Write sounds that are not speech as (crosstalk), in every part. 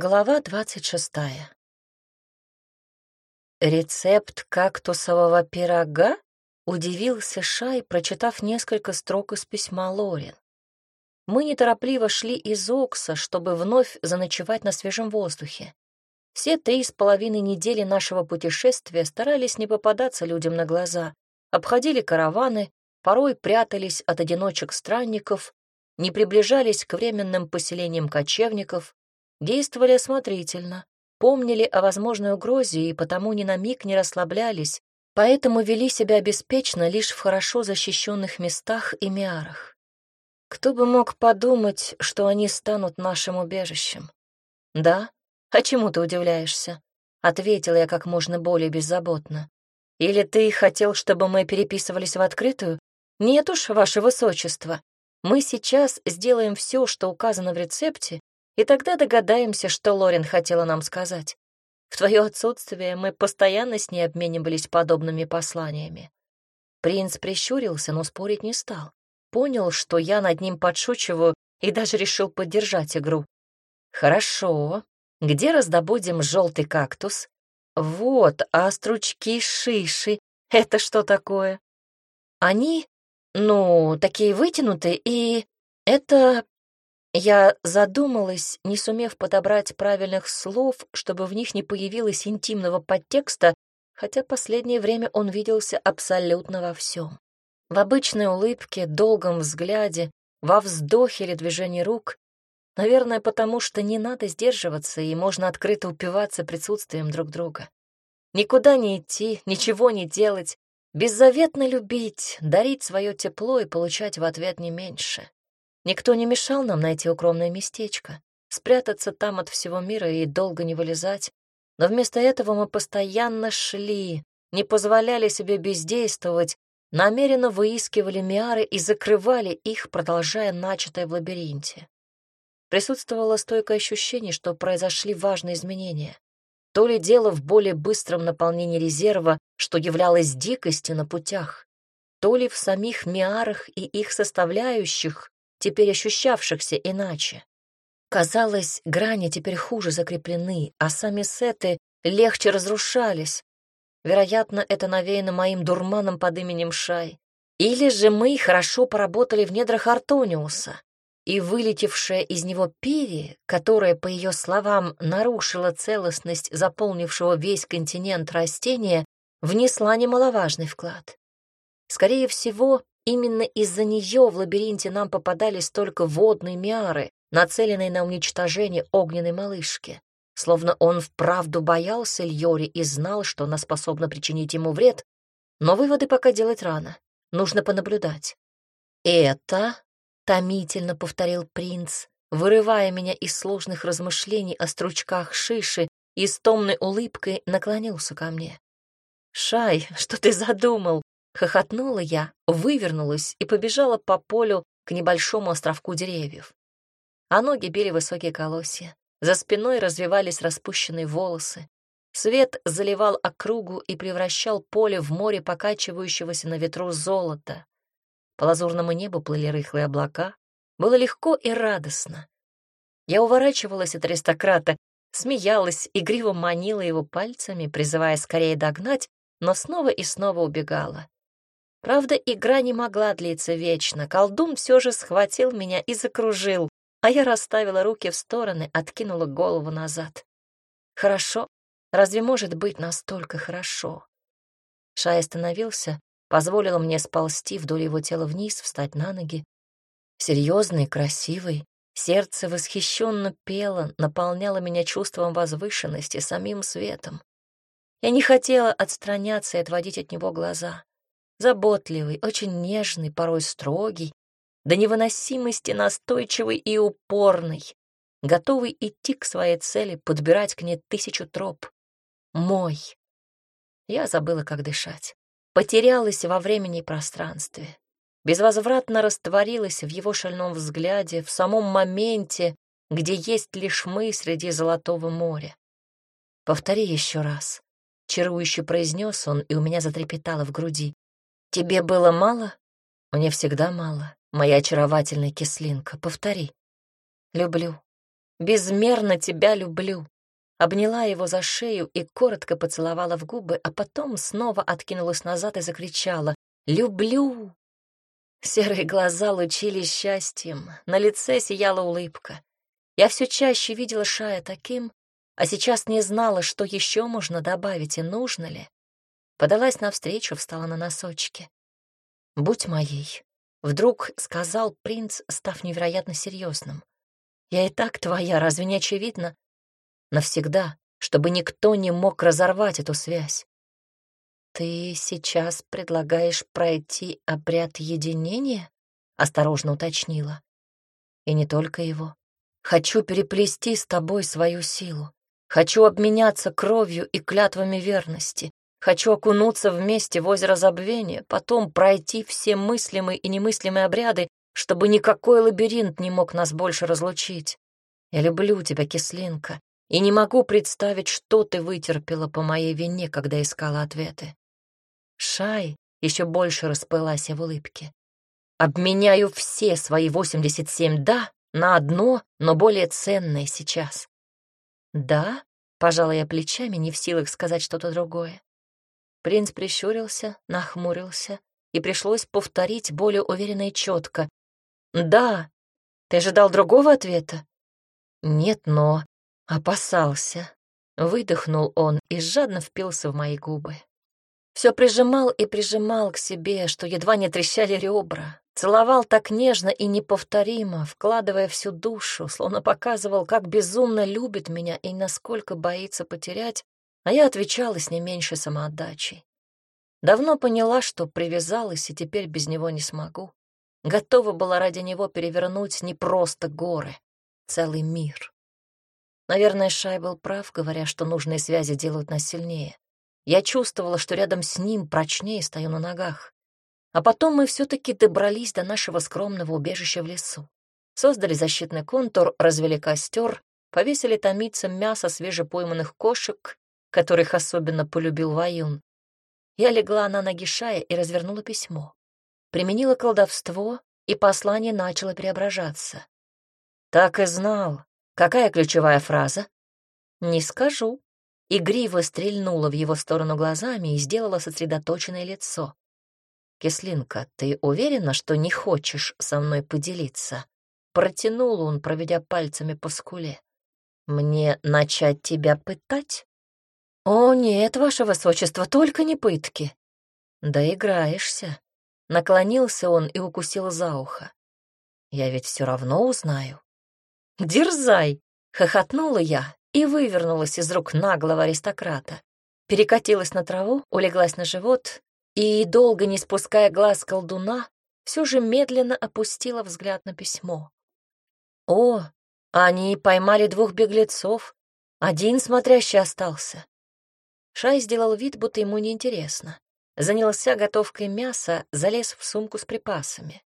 Глава двадцать шестая. «Рецепт кактусового пирога?» — удивился Шай, прочитав несколько строк из письма Лорин. Мы неторопливо шли из Окса, чтобы вновь заночевать на свежем воздухе. Все три с половиной недели нашего путешествия старались не попадаться людям на глаза, обходили караваны, порой прятались от одиночек странников, не приближались к временным поселениям кочевников, действовали осмотрительно, помнили о возможной угрозе и потому ни на миг не расслаблялись, поэтому вели себя беспечно лишь в хорошо защищенных местах и миарах. Кто бы мог подумать, что они станут нашим убежищем? Да? А чему ты удивляешься? Ответила я как можно более беззаботно. Или ты хотел, чтобы мы переписывались в открытую? Нет уж, ваше высочество. Мы сейчас сделаем все, что указано в рецепте, и тогда догадаемся, что Лорен хотела нам сказать. В твое отсутствие мы постоянно с ней обменивались подобными посланиями. Принц прищурился, но спорить не стал. Понял, что я над ним подшучиваю, и даже решил поддержать игру. Хорошо. Где раздобудем желтый кактус? Вот, а стручки шиши — это что такое? Они, ну, такие вытянутые, и это я задумалась, не сумев подобрать правильных слов, чтобы в них не появилось интимного подтекста, хотя последнее время он виделся абсолютно во всем. В обычной улыбке, долгом взгляде, во вздохе или движении рук. Наверное, потому что не надо сдерживаться, и можно открыто упиваться присутствием друг друга. Никуда не идти, ничего не делать, беззаветно любить, дарить свое тепло и получать в ответ не меньше. Никто не мешал нам найти укромное местечко, спрятаться там от всего мира и долго не вылезать. Но вместо этого мы постоянно шли, не позволяли себе бездействовать, намеренно выискивали миары и закрывали их, продолжая начатое в лабиринте. Присутствовало стойкое ощущение, что произошли важные изменения. То ли дело в более быстром наполнении резерва, что являлось дикостью на путях, то ли в самих миарах и их составляющих, теперь ощущавшихся иначе. Казалось, грани теперь хуже закреплены, а сами сеты легче разрушались. Вероятно, это навеяно моим дурманом под именем Шай. Или же мы хорошо поработали в недрах Артониуса, и вылетевшая из него перья, которая, по ее словам, нарушила целостность заполнившего весь континент растения, внесла немаловажный вклад. Скорее всего, Именно из-за нее в лабиринте нам попадались только водные миары, нацеленные на уничтожение огненной малышки. Словно он вправду боялся Льори и знал, что она способна причинить ему вред, но выводы пока делать рано. Нужно понаблюдать. «Это...» — томительно повторил принц, вырывая меня из сложных размышлений о стручках шиши и с томной улыбкой наклонился ко мне. «Шай, (laughs) что ты задумал?» Хохотнула я, вывернулась и побежала по полю к небольшому островку деревьев. А ноги били высокие колосья. За спиной развивались распущенные волосы. Свет заливал округу и превращал поле в море покачивающегося на ветру золота. По лазурному небу плыли рыхлые облака. Было легко и радостно. Я уворачивалась от аристократа, смеялась, игриво манила его пальцами, призывая скорее догнать, но снова и снова убегала. Правда, игра не могла длиться вечно. Колдун все же схватил меня и закружил, а я расставила руки в стороны, откинула голову назад. Хорошо? Разве может быть настолько хорошо? Шай остановился, позволил мне сползти вдоль его тела вниз, встать на ноги. Серьезный, красивый, сердце восхищенно пело, наполняло меня чувством возвышенности, самим светом. Я не хотела отстраняться и отводить от него глаза заботливый, очень нежный, порой строгий, до невыносимости настойчивый и упорный, готовый идти к своей цели, подбирать к ней тысячу троп. Мой. Я забыла, как дышать. Потерялась во времени и пространстве. Безвозвратно растворилась в его шальном взгляде, в самом моменте, где есть лишь мы среди золотого моря. «Повтори еще раз», — чарующе произнес он, и у меня затрепетало в груди. Тебе было мало? Мне всегда мало. Моя очаровательная кислинка. Повтори. Люблю. безмерно тебя люблю». Обняла его за шею и коротко поцеловала в губы, а потом снова откинулась назад и закричала «Люблю!». Серые глаза лучились счастьем, на лице сияла улыбка. Я все чаще видела Шая таким, а сейчас не знала, что еще можно добавить и нужно ли. Подалась навстречу, встала на носочки. «Будь моей», — вдруг сказал принц, став невероятно серьезным. «Я и так твоя, разве не очевидно? Навсегда, чтобы никто не мог разорвать эту связь. «Ты сейчас предлагаешь пройти обряд единения?» — осторожно уточнила. «И не только его. Хочу переплести с тобой свою силу. Хочу обменяться кровью и клятвами верности. Хочу окунуться вместе в озеро забвения, потом пройти все мыслимые и немыслимые обряды, чтобы никакой лабиринт не мог нас больше разлучить. Я люблю тебя, кислинка, и не могу представить, что ты вытерпела по моей вине, когда искала ответы. Шай еще больше расплылась в улыбке. Обменяю все свои 87 «да» на одно, но более ценное сейчас. «Да?» — пожала я плечами, не в силах сказать что-то другое. Принц прищурился, нахмурился, и пришлось повторить более уверенно и четко. «Да. Ты ожидал другого ответа?» «Нет, но...» Опасался. Выдохнул он и жадно впился в мои губы. Все прижимал и прижимал к себе, что едва не трещали ребра. Целовал так нежно и неповторимо, вкладывая всю душу, словно показывал, как безумно любит меня и насколько боится потерять, а я отвечала с не меньшей самоотдачей. Давно поняла, что привязалась и теперь без него не смогу. Готова была ради него перевернуть не просто горы, целый мир. Наверное, Шай был прав, говоря, что нужные связи делают нас сильнее. Я чувствовала, что рядом с ним прочнее стою на ногах. А потом мы все-таки добрались до нашего скромного убежища в лесу. Создали защитный контур, развели костер, повесили томиться мясо свежепойманных кошек, которых особенно полюбил Ваюн. Я легла на ноги Шая и развернула письмо. Применила колдовство, и послание начало преображаться. Так и знал, Какая ключевая фраза? Не скажу. Игриво стрельнула в его сторону глазами и сделала сосредоточенное лицо. «Кислинка, ты уверена, что не хочешь со мной поделиться?» Протянул он, проведя пальцами по скуле. «Мне начать тебя пытать?» «О, нет, ваше высочество, только не пытки!» «Доиграешься!» Наклонился он и укусил за ухо. «Я ведь все равно узнаю. «Дерзай!» — хохотнула я и вывернулась из рук наглого аристократа. Перекатилась на траву, улеглась на живот и, долго не спуская глаз колдуна, все же медленно опустила взгляд на письмо. «О, они поймали двух беглецов, один смотрящий остался». Шай сделал вид, будто ему неинтересно. Занялся готовкой мяса, залез в сумку с припасами.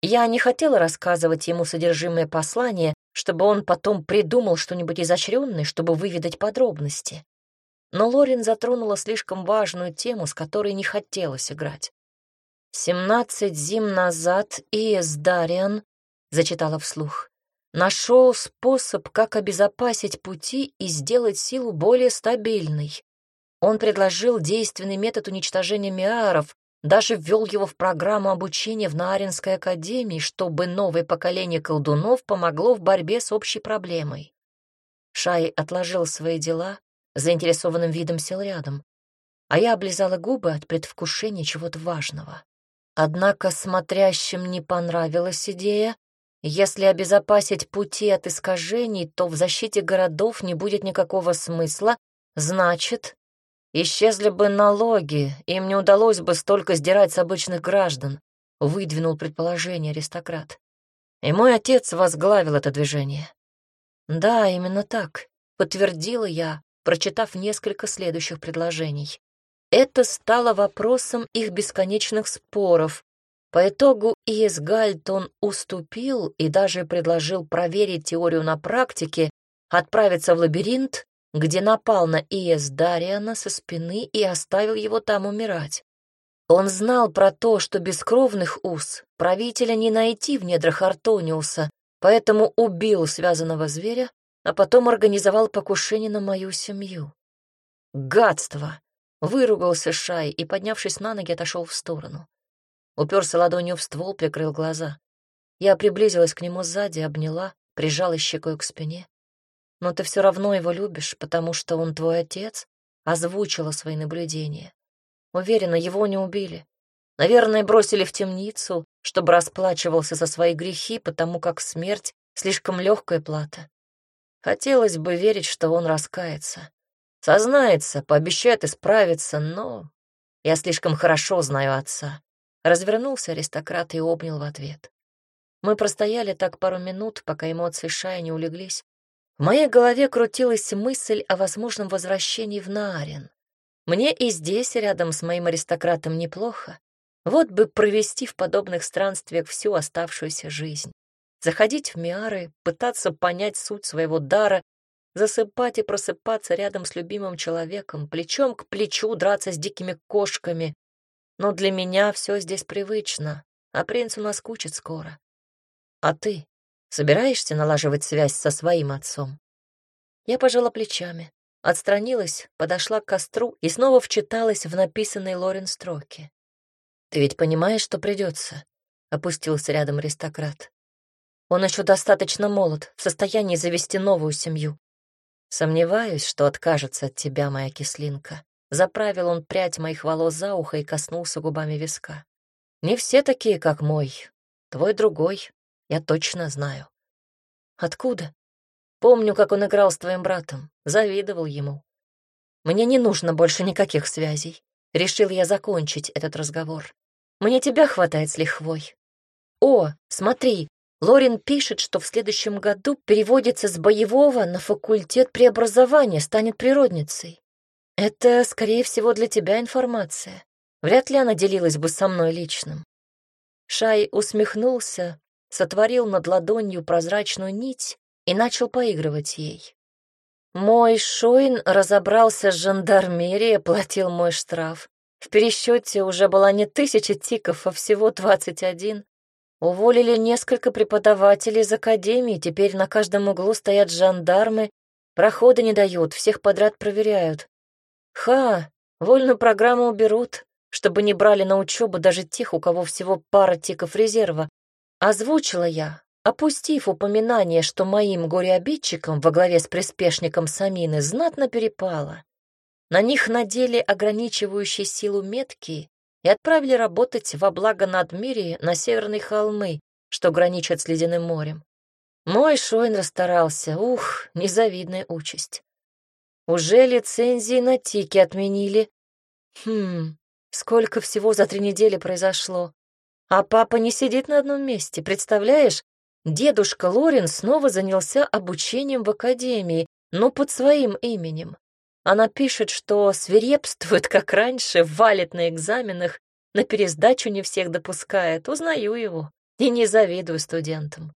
Я не хотела рассказывать ему содержимое послания, чтобы он потом придумал что-нибудь изощренное, чтобы выведать подробности. Но Лорин затронула слишком важную тему, с которой не хотелось играть. «Семнадцать зим назад Иес Дариан», — зачитала вслух, «нашел способ, как обезопасить пути и сделать силу более стабильной. Он предложил действенный метод уничтожения миаров, даже ввел его в программу обучения в Нааринской академии, чтобы новое поколение колдунов помогло в борьбе с общей проблемой. Шай отложил свои дела, заинтересованным видом сел рядом, а я облизала губы от предвкушения чего-то важного. Однако смотрящим не понравилась идея. Если обезопасить пути от искажений, то в защите городов не будет никакого смысла, значит, Исчезли бы налоги, им не удалось бы столько сдирать с обычных граждан, выдвинул предположение аристократ. И мой отец возглавил это движение. Да, именно так, подтвердила я, прочитав несколько следующих предложений. Это стало вопросом их бесконечных споров. По итогу Иес Гальтон уступил и даже предложил проверить теорию на практике, отправиться в лабиринт где напал на Иес Дариана со спины и оставил его там умирать. Он знал про то, что бескровных уз правителя не найти в недрах Артониуса, поэтому убил связанного зверя, а потом организовал покушение на мою семью. Гадство! Выругался Шай и, поднявшись на ноги, отошел в сторону. Уперся ладонью в ствол, прикрыл глаза. Я приблизилась к нему сзади, обняла, прижала щекой к спине. «Но ты все равно его любишь, потому что он твой отец», — озвучила свои наблюдения. Уверена, его не убили. Наверное, бросили в темницу, чтобы расплачивался за свои грехи, потому как смерть — слишком легкая плата. Хотелось бы верить, что он раскается. Сознается, пообещает исправиться, но я слишком хорошо знаю отца. Развернулся аристократ и обнял в ответ. Мы простояли так пару минут, пока эмоции Шая не улеглись. В моей голове крутилась мысль о возможном возвращении в Наарен. Мне и здесь, рядом с моим аристократом, неплохо. Вот бы провести в подобных странствиях всю оставшуюся жизнь. Заходить в Миары, пытаться понять суть своего дара засыпать и просыпаться рядом с любимым человеком, плечом к плечу драться с дикими кошками. Но для меня все здесь привычно, а принцу наскучит скоро. А ты собираешься налаживать связь со своим отцом? Я пожала плечами, отстранилась, подошла к костру и снова вчиталась в написанные Лорен строки. «Ты ведь понимаешь, что придется?» — опустился рядом аристократ. «Он еще достаточно молод, в состоянии завести новую семью. Сомневаюсь, что откажется от тебя, моя кислинка. Заправил он прядь моих волос за ухо и коснулся губами виска. Не все такие, как мой. Твой другой, я точно знаю. Откуда? Помню, как он играл с твоим братом. Завидовал ему. Мне не нужно больше никаких связей. Решил я закончить этот разговор. Мне тебя хватает с лихвой. О, смотри, Лорин пишет, что в следующем году переводится с боевого на факультет преобразования, станет природницей. Это, скорее всего, для тебя информация. Вряд ли она делилась бы со мной личным. Шай усмехнулся, сотворил над ладонью прозрачную нить и начал поигрывать ей. Мой Шойн разобрался с жандармерией, платил мой штраф. В пересчете уже была не тысяча тиков, а всего двадцать один. Уволили несколько преподавателей из академии, теперь на каждом углу стоят жандармы, прохода не дают, всех подряд проверяют. Ха, вольную программу уберут, чтобы не брали на учебу даже тех, у кого всего пара тиков резерва. Озвучила я, опустив упоминание, что моим горе-обидчикам во главе с приспешником Самины знатно перепало. На них надели ограничивающие силу метки и отправили работать во благо надмирии на северные холмы, что граничат с ледяным морем. Мой Шойн расстарался, ух, незавидная участь. Уже лицензии на тики отменили. Хм, сколько всего за три недели произошло. А папа не сидит на одном месте, представляешь? Дедушка Лорин снова занялся обучением в академии, но под своим именем. Она пишет, что свирепствует, как раньше, валит на экзаменах, на пересдачу не всех допускает. Узнаю его и не завидую студентам.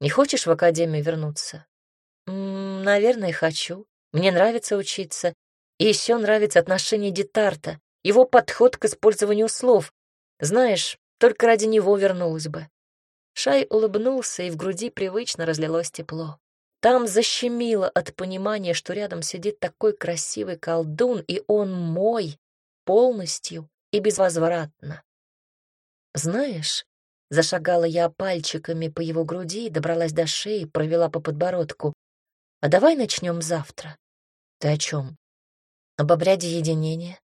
Не хочешь в академию вернуться? М -м, наверное, хочу. Мне нравится учиться. И еще нравится отношение Детарта, его подход к использованию слов. Знаешь, только ради него вернулась бы. Шай улыбнулся, и в груди привычно разлилось тепло. Там защемило от понимания, что рядом сидит такой красивый колдун, и он мой полностью и безвозвратно. «Знаешь...» — зашагала я пальчиками по его груди, добралась до шеи, провела по подбородку. «А давай начнем завтра». «Ты о чем?» «Об обряде единения.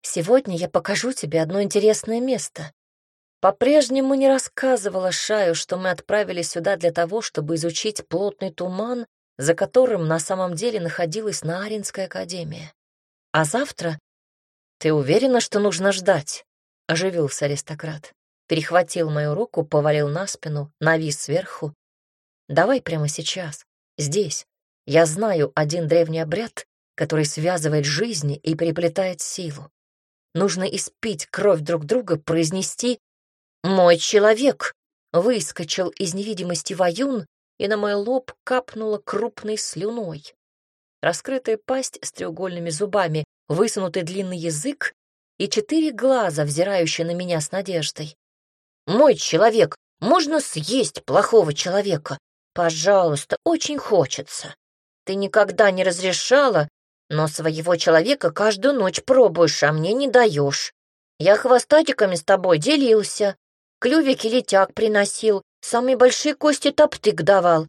Сегодня я покажу тебе одно интересное место. По-прежнему не рассказывала Шаю, что мы отправились сюда для того, чтобы изучить плотный туман, за которым на самом деле находилась Нааринская академия. А завтра... Ты уверена, что нужно ждать? Оживился аристократ. Перехватил мою руку, повалил на спину, навис сверху. Давай прямо сейчас, здесь. Я знаю один древний обряд, который связывает жизни и переплетает силу. Нужно испить кровь друг друга, произнести «Мой человек!» Выскочил из невидимости воюн, и на мой лоб капнула крупной слюной. Раскрытая пасть с треугольными зубами, высунутый длинный язык и четыре глаза, взирающие на меня с надеждой. «Мой человек! можно съесть плохого человека? Пожалуйста, очень хочется. Ты никогда не разрешала, но своего человека каждую ночь пробуешь, а мне не даешь. Я хвостатиками с тобой делился, клювики летяк приносил, самые большие кости топтык давал.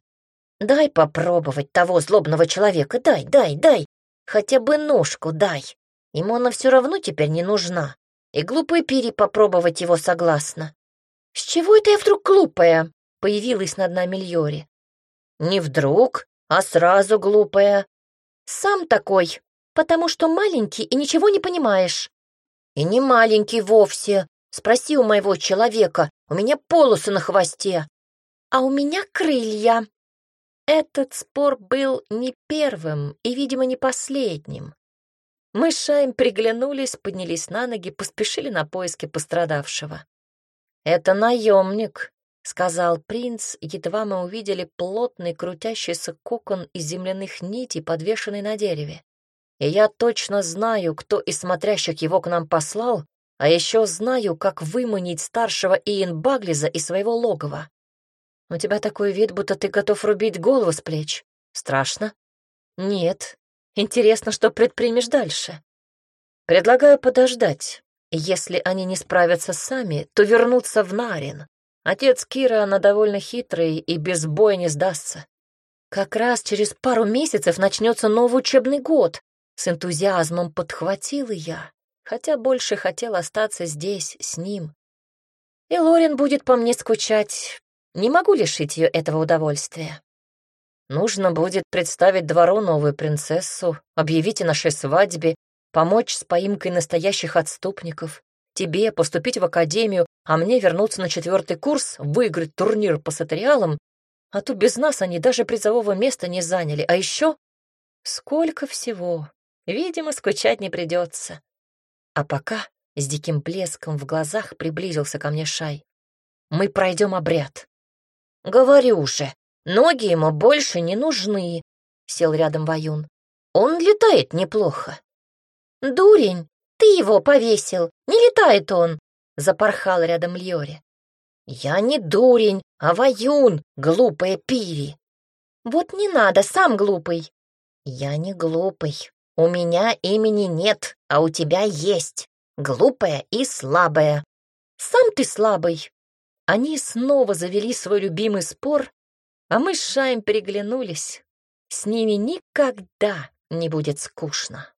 Дай попробовать того злобного человека, дай, дай, дай. Хотя бы ножку дай. Ему она все равно теперь не нужна. И глупый Пири попробовать его согласна. «С чего это я вдруг глупая?» — появилась над нами Льори. «Не вдруг, а сразу глупая. Сам такой, потому что маленький и ничего не понимаешь». «И не маленький вовсе. Спроси у моего человека, у меня полосы на хвосте». «А у меня крылья». Этот спор был не первым и, видимо, не последним. Мы с Шаем приглянулись, поднялись на ноги, поспешили на поиски пострадавшего. «Это наемник», — сказал принц, едва мы увидели плотный крутящийся кокон из земляных нитей, подвешенный на дереве. «И я точно знаю, кто из смотрящих его к нам послал, а еще знаю, как выманить старшего Иэн Баглиза из своего логова. У тебя такой вид, будто ты готов рубить голову с плеч. Страшно? Нет, Интересно, что предпримешь дальше. Предлагаю подождать. Если они не справятся сами, то вернуться в Нарин. Отец Кира, она довольно хитрый и без боя не сдастся. Как раз через пару месяцев начнется новый учебный год. С энтузиазмом подхватила я, хотя больше хотел остаться здесь, с ним. И Лорин будет по мне скучать. Не могу лишить ее этого удовольствия. Нужно будет представить двору новую принцессу, объявить о нашей свадьбе, помочь с поимкой настоящих отступников, тебе поступить в академию, а мне вернуться на четвертый курс, выиграть турнир по сатериалам, а то без нас они даже призового места не заняли. А еще сколько всего. Видимо, скучать не придется. А пока с диким блеском в глазах приблизился ко мне Шай. Мы пройдем обряд. Говорю же, Ноги ему больше не нужны, — сел рядом Ваюн. Он летает неплохо. Дурень, ты его повесил, не летает он, — запорхал рядом Льори. Я не дурень, а Ваюн, глупая пири. Вот не надо, сам глупый. Я не глупый. У меня имени нет, а у тебя есть. Глупая и слабая. Сам ты слабый. Они снова завели свой любимый спор, а мы с Шаем переглянулись. С ними никогда не будет скучно.